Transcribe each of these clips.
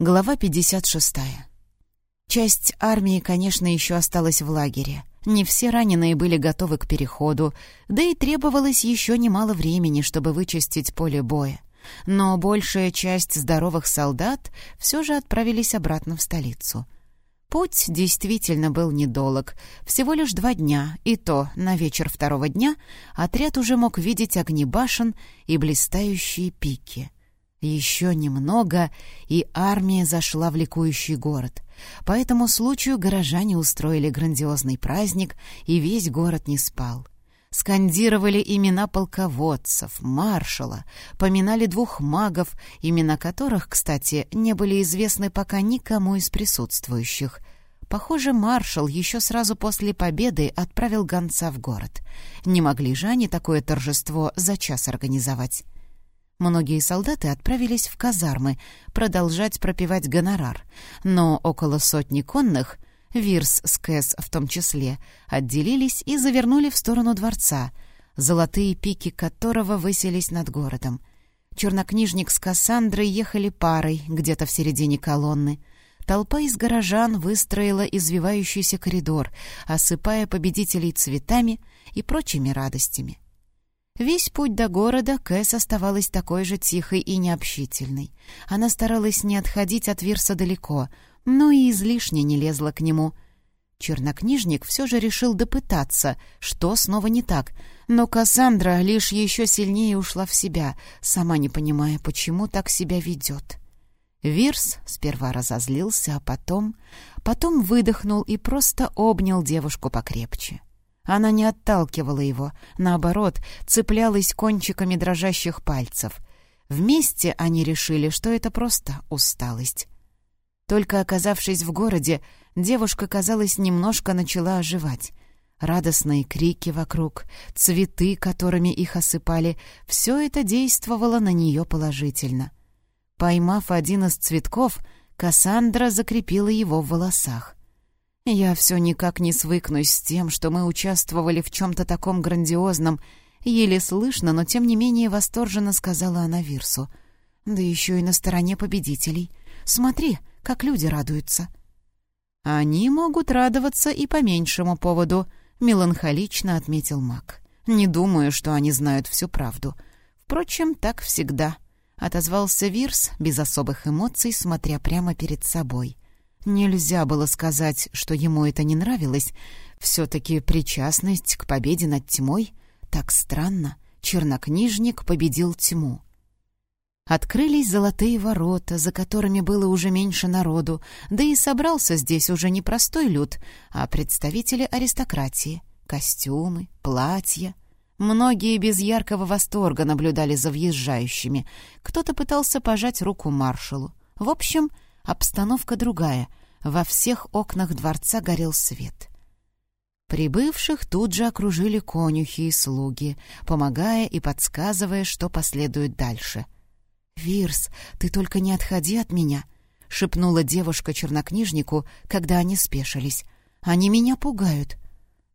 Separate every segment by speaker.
Speaker 1: Глава 56. Часть армии, конечно, еще осталась в лагере. Не все раненые были готовы к переходу, да и требовалось еще немало времени, чтобы вычистить поле боя. Но большая часть здоровых солдат все же отправились обратно в столицу. Путь действительно был недолог, всего лишь два дня, и то на вечер второго дня отряд уже мог видеть огни башен и блистающие пики — еще немного, и армия зашла в ликующий город. По этому случаю горожане устроили грандиозный праздник, и весь город не спал. Скандировали имена полководцев, маршала, поминали двух магов, имена которых, кстати, не были известны пока никому из присутствующих. Похоже, маршал еще сразу после победы отправил гонца в город. Не могли же они такое торжество за час организовать. Многие солдаты отправились в казармы продолжать пропивать гонорар, но около сотни конных, Вирс с Кэс в том числе, отделились и завернули в сторону дворца, золотые пики которого высились над городом. Чернокнижник с Кассандрой ехали парой где-то в середине колонны. Толпа из горожан выстроила извивающийся коридор, осыпая победителей цветами и прочими радостями. Весь путь до города Кэс оставалась такой же тихой и необщительной. Она старалась не отходить от Вирса далеко, но и излишне не лезла к нему. Чернокнижник все же решил допытаться, что снова не так, но Кассандра лишь еще сильнее ушла в себя, сама не понимая, почему так себя ведет. Вирс сперва разозлился, а потом... Потом выдохнул и просто обнял девушку покрепче. Она не отталкивала его, наоборот, цеплялась кончиками дрожащих пальцев. Вместе они решили, что это просто усталость. Только оказавшись в городе, девушка, казалось, немножко начала оживать. Радостные крики вокруг, цветы, которыми их осыпали, все это действовало на нее положительно. Поймав один из цветков, Кассандра закрепила его в волосах. Я все никак не свыкнусь с тем, что мы участвовали в чем-то таком грандиозном. Еле слышно, но тем не менее восторженно сказала она Вирсу. Да еще и на стороне победителей. Смотри, как люди радуются. Они могут радоваться и по меньшему поводу, меланхолично отметил Мак. Не думаю, что они знают всю правду. Впрочем, так всегда. Отозвался Вирс без особых эмоций, смотря прямо перед собой — Нельзя было сказать, что ему это не нравилось. Все-таки причастность к победе над тьмой так странно. Чернокнижник победил тьму. Открылись золотые ворота, за которыми было уже меньше народу, да и собрался здесь уже не простой люд, а представители аристократии. Костюмы, платья. Многие без яркого восторга наблюдали за въезжающими. Кто-то пытался пожать руку маршалу. В общем, Обстановка другая. Во всех окнах дворца горел свет. Прибывших тут же окружили конюхи и слуги, помогая и подсказывая, что последует дальше. «Вирс, ты только не отходи от меня», — шепнула девушка чернокнижнику, когда они спешились. «Они меня пугают».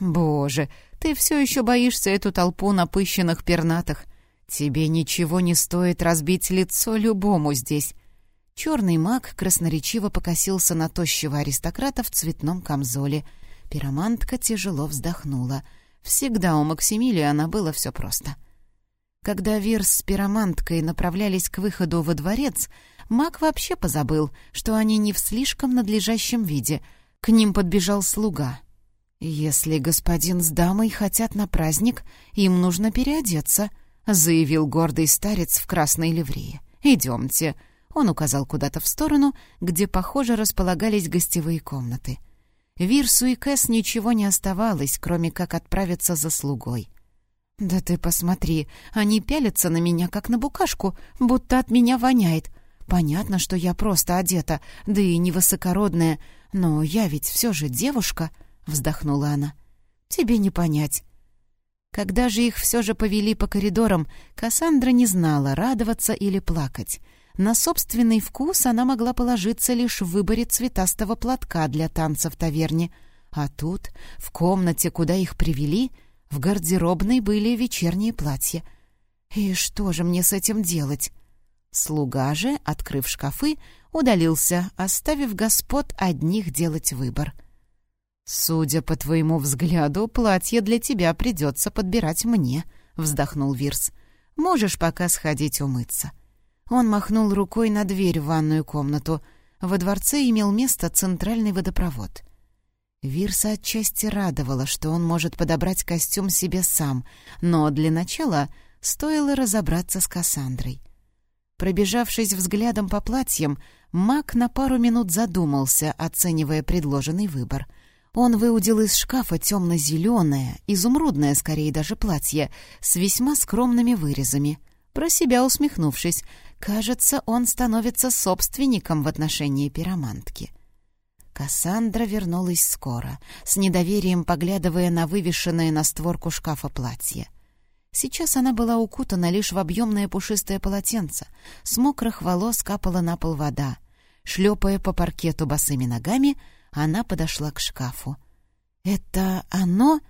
Speaker 1: «Боже, ты все еще боишься эту толпу напыщенных пернатых. Тебе ничего не стоит разбить лицо любому здесь. Черный маг красноречиво покосился на тощего аристократа в цветном камзоле. Пиромантка тяжело вздохнула. Всегда у Максимилиана было все просто. Когда Вирс с пироманткой направлялись к выходу во дворец, маг вообще позабыл, что они не в слишком надлежащем виде. К ним подбежал слуга. «Если господин с дамой хотят на праздник, им нужно переодеться», — заявил гордый старец в красной ливрее. «Идемте». Он указал куда-то в сторону, где, похоже, располагались гостевые комнаты. Вирсу и Кэс ничего не оставалось, кроме как отправиться за слугой. «Да ты посмотри, они пялятся на меня, как на букашку, будто от меня воняет. Понятно, что я просто одета, да и невысокородная, но я ведь все же девушка», — вздохнула она. «Тебе не понять». Когда же их все же повели по коридорам, Кассандра не знала, радоваться или плакать — на собственный вкус она могла положиться лишь в выборе цветастого платка для танца в таверне. А тут, в комнате, куда их привели, в гардеробной были вечерние платья. И что же мне с этим делать? Слуга же, открыв шкафы, удалился, оставив господ одних делать выбор. «Судя по твоему взгляду, платье для тебя придется подбирать мне», — вздохнул Вирс. «Можешь пока сходить умыться». Он махнул рукой на дверь в ванную комнату. Во дворце имел место центральный водопровод. Вирса отчасти радовало, что он может подобрать костюм себе сам, но для начала стоило разобраться с Кассандрой. Пробежавшись взглядом по платьям, Мак на пару минут задумался, оценивая предложенный выбор. Он выудил из шкафа темно-зеленое, изумрудное скорее даже платье, с весьма скромными вырезами. Про себя усмехнувшись, кажется, он становится собственником в отношении пиромантки. Кассандра вернулась скоро, с недоверием поглядывая на вывешенное на створку шкафа платье. Сейчас она была укутана лишь в объемное пушистое полотенце. С мокрых волос капала на пол вода. Шлепая по паркету босыми ногами, она подошла к шкафу. «Это оно?»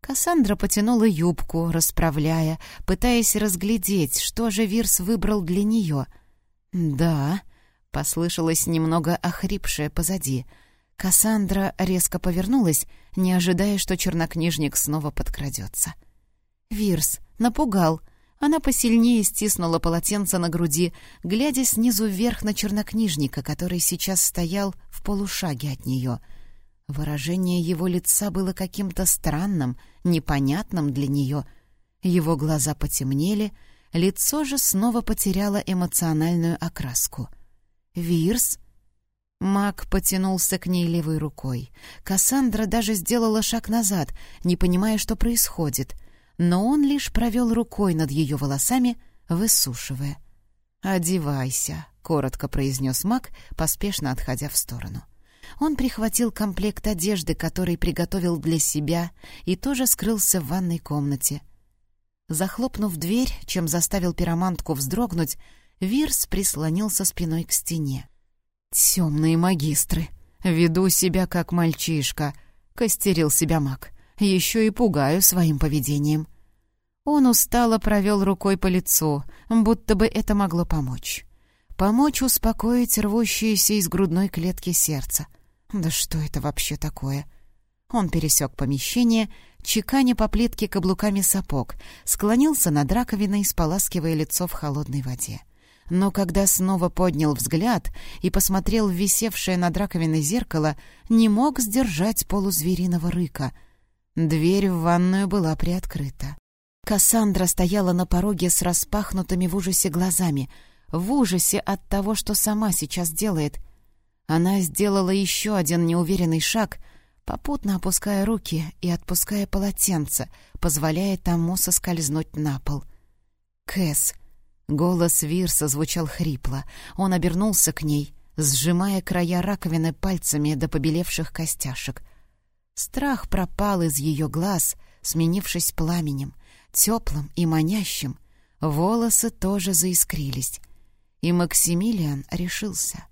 Speaker 1: Кассандра потянула юбку, расправляя, пытаясь разглядеть, что же Вирс выбрал для нее. «Да», — послышалось немного охрипшее позади. Кассандра резко повернулась, не ожидая, что чернокнижник снова подкрадется. «Вирс, Напугал. Она посильнее стиснула полотенце на груди, глядя снизу вверх на чернокнижника, который сейчас стоял в полушаге от нее. Выражение его лица было каким-то странным, непонятным для нее. Его глаза потемнели, лицо же снова потеряло эмоциональную окраску. «Вирс?» Мак потянулся к ней левой рукой. Кассандра даже сделала шаг назад, не понимая, что происходит — но он лишь провел рукой над ее волосами, высушивая. «Одевайся», — коротко произнес маг, поспешно отходя в сторону. Он прихватил комплект одежды, который приготовил для себя, и тоже скрылся в ванной комнате. Захлопнув дверь, чем заставил пиромантку вздрогнуть, Вирс прислонился спиной к стене. «Темные магистры! Веду себя как мальчишка!» — костерил себя маг еще и пугаю своим поведением». Он устало провел рукой по лицу, будто бы это могло помочь. Помочь успокоить рвущееся из грудной клетки сердце. Да что это вообще такое? Он пересек помещение, чеканя по плитке каблуками сапог, склонился над раковиной, споласкивая лицо в холодной воде. Но когда снова поднял взгляд и посмотрел в висевшее над раковиной зеркало, не мог сдержать полузвериного рыка — Дверь в ванную была приоткрыта. Кассандра стояла на пороге с распахнутыми в ужасе глазами, в ужасе от того, что сама сейчас делает. Она сделала еще один неуверенный шаг, попутно опуская руки и отпуская полотенце, позволяя тому соскользнуть на пол. «Кэс!» Голос Вирса звучал хрипло. Он обернулся к ней, сжимая края раковины пальцами до побелевших костяшек — Страх пропал из ее глаз, сменившись пламенем, теплым и манящим. Волосы тоже заискрились. И Максимилиан решился.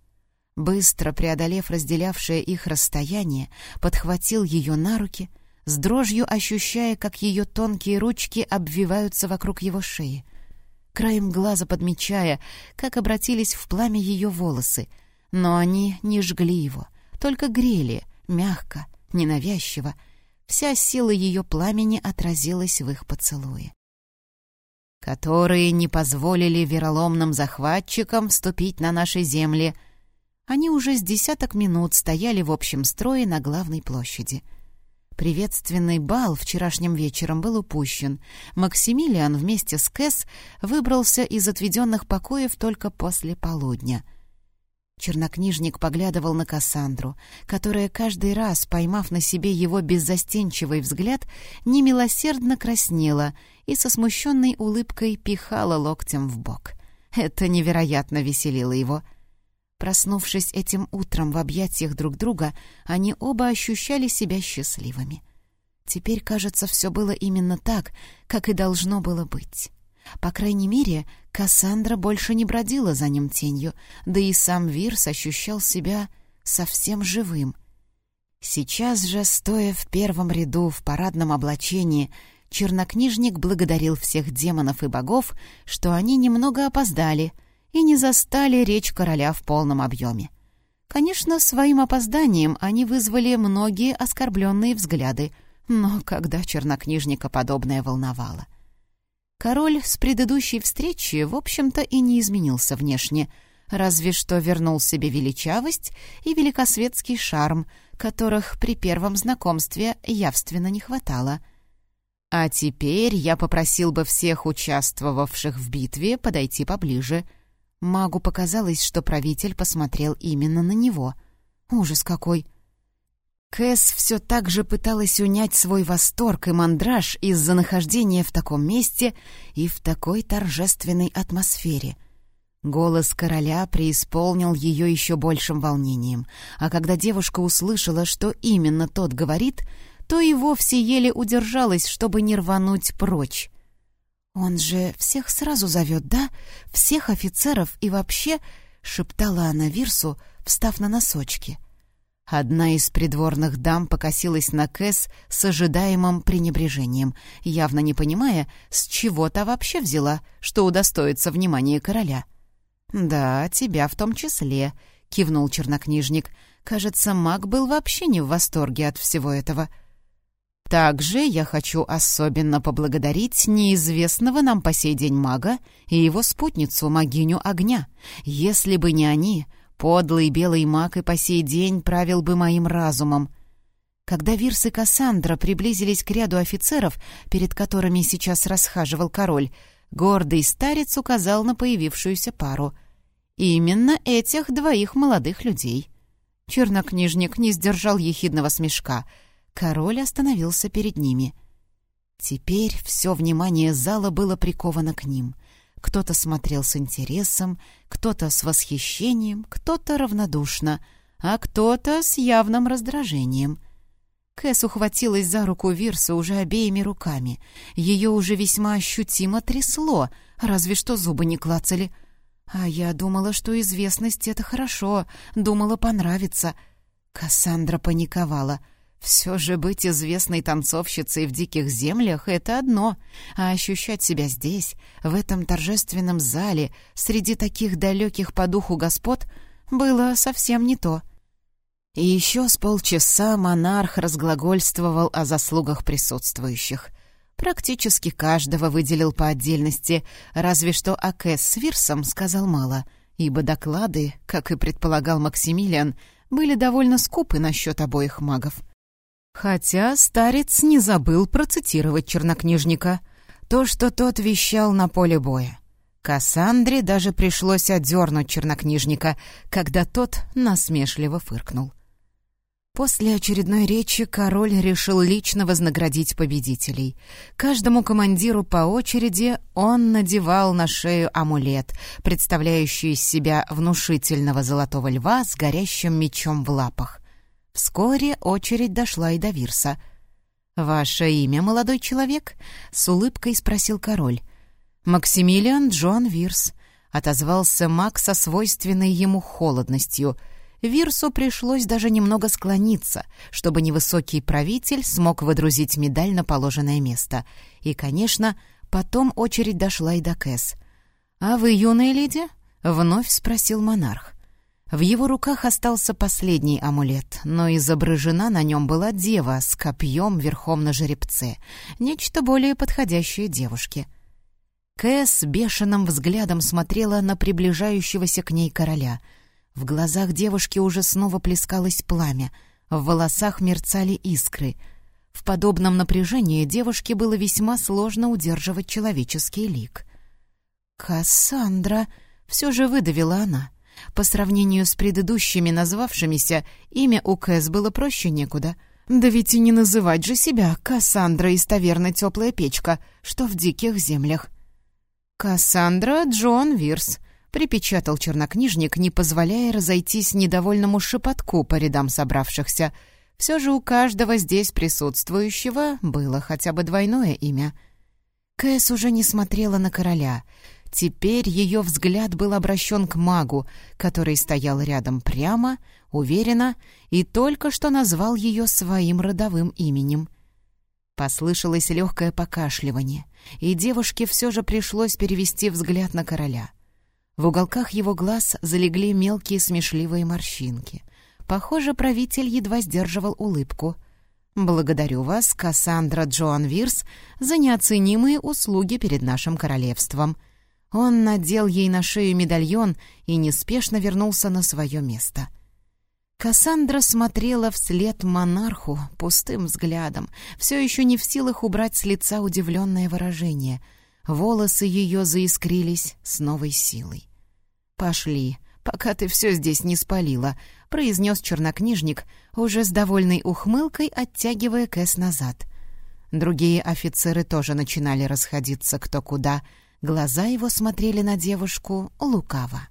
Speaker 1: Быстро преодолев разделявшее их расстояние, подхватил ее на руки, с дрожью ощущая, как ее тонкие ручки обвиваются вокруг его шеи. Краем глаза подмечая, как обратились в пламя ее волосы, но они не жгли его, только грели, мягко, ненавязчиво, вся сила ее пламени отразилась в их поцелуе. «Которые не позволили вероломным захватчикам вступить на наши земли», они уже с десяток минут стояли в общем строе на главной площади. Приветственный бал вчерашним вечером был упущен. Максимилиан вместе с Кэс выбрался из отведенных покоев только после полудня — Чернокнижник поглядывал на Кассандру, которая каждый раз, поймав на себе его беззастенчивый взгляд, немилосердно краснела и со смущенной улыбкой пихала локтем в бок. Это невероятно веселило его. Проснувшись этим утром в объятиях друг друга, они оба ощущали себя счастливыми. Теперь, кажется, все было именно так, как и должно было быть. По крайней мере, Кассандра больше не бродила за ним тенью, да и сам Вирс ощущал себя совсем живым. Сейчас же, стоя в первом ряду в парадном облачении, чернокнижник благодарил всех демонов и богов, что они немного опоздали, и не застали речь короля в полном объеме. Конечно, своим опозданием они вызвали многие оскорбленные взгляды, но когда чернокнижника подобное волновало? Король с предыдущей встречи, в общем-то, и не изменился внешне, разве что вернул себе величавость и великосветский шарм, которых при первом знакомстве явственно не хватало. А теперь я попросил бы всех участвовавших в битве подойти поближе — Магу показалось, что правитель посмотрел именно на него. Ужас какой! Кэс все так же пыталась унять свой восторг и мандраж из-за нахождения в таком месте и в такой торжественной атмосфере. Голос короля преисполнил ее еще большим волнением, а когда девушка услышала, что именно тот говорит, то и вовсе еле удержалась, чтобы не рвануть прочь. «Он же всех сразу зовет, да? Всех офицеров и вообще...» — шептала она Вирсу, встав на носочки. Одна из придворных дам покосилась на Кэс с ожидаемым пренебрежением, явно не понимая, с чего та вообще взяла, что удостоится внимания короля. «Да, тебя в том числе», — кивнул чернокнижник. «Кажется, маг был вообще не в восторге от всего этого». Также я хочу особенно поблагодарить неизвестного нам по сей день мага и его спутницу, магиню огня. Если бы не они, подлый белый маг и по сей день правил бы моим разумом. Когда Вирс и Кассандра приблизились к ряду офицеров, перед которыми сейчас расхаживал король, гордый старец указал на появившуюся пару. Именно этих двоих молодых людей. Чернокнижник не сдержал ехидного смешка — Король остановился перед ними. Теперь все внимание зала было приковано к ним. Кто-то смотрел с интересом, кто-то с восхищением, кто-то равнодушно, а кто-то с явным раздражением. Кэс ухватилась за руку Вирса уже обеими руками. Ее уже весьма ощутимо трясло, разве что зубы не клацали. А я думала, что известность — это хорошо, думала, понравится. Кассандра паниковала — все же быть известной танцовщицей в диких землях — это одно, а ощущать себя здесь, в этом торжественном зале, среди таких далеких по духу господ, было совсем не то. И еще с полчаса монарх разглагольствовал о заслугах присутствующих. Практически каждого выделил по отдельности, разве что Акэс с Вирсом сказал мало, ибо доклады, как и предполагал Максимилиан, были довольно скупы насчет обоих магов. Хотя старец не забыл процитировать чернокнижника. То, что тот вещал на поле боя. Кассандре даже пришлось отдернуть чернокнижника, когда тот насмешливо фыркнул. После очередной речи король решил лично вознаградить победителей. Каждому командиру по очереди он надевал на шею амулет, представляющий из себя внушительного золотого льва с горящим мечом в лапах. Вскоре очередь дошла и до Вирса. «Ваше имя, молодой человек?» — с улыбкой спросил король. «Максимилиан Джон Вирс», — отозвался Мак со свойственной ему холодностью. Вирсу пришлось даже немного склониться, чтобы невысокий правитель смог выдрузить медаль на положенное место. И, конечно, потом очередь дошла и до Кэс. «А вы, юная леди?» — вновь спросил монарх. В его руках остался последний амулет, но изображена на нем была дева с копьем верхом на жеребце, нечто более подходящее девушке. Кэс бешеным взглядом смотрела на приближающегося к ней короля. В глазах девушки уже снова плескалось пламя, в волосах мерцали искры. В подобном напряжении девушке было весьма сложно удерживать человеческий лик. «Кассандра!» — все же выдавила она — по сравнению с предыдущими назвавшимися, имя у Кэс было проще некуда. Да ведь и не называть же себя Кассандра из таверны «Теплая печка», что в диких землях. «Кассандра Джон Вирс», — припечатал чернокнижник, не позволяя разойтись недовольному шепотку по рядам собравшихся. Все же у каждого здесь присутствующего было хотя бы двойное имя. Кэс уже не смотрела на короля — Теперь ее взгляд был обращен к магу, который стоял рядом прямо, уверенно и только что назвал ее своим родовым именем. Послышалось легкое покашливание, и девушке все же пришлось перевести взгляд на короля. В уголках его глаз залегли мелкие смешливые морщинки. Похоже, правитель едва сдерживал улыбку. «Благодарю вас, Кассандра Джоан Вирс, за неоценимые услуги перед нашим королевством». Он надел ей на шею медальон и неспешно вернулся на свое место. Кассандра смотрела вслед монарху пустым взглядом, все еще не в силах убрать с лица удивленное выражение. Волосы ее заискрились с новой силой. «Пошли, пока ты все здесь не спалила», — произнес чернокнижник, уже с довольной ухмылкой оттягивая Кэс назад. Другие офицеры тоже начинали расходиться кто куда. Глаза его смотрели на девушку лукаво.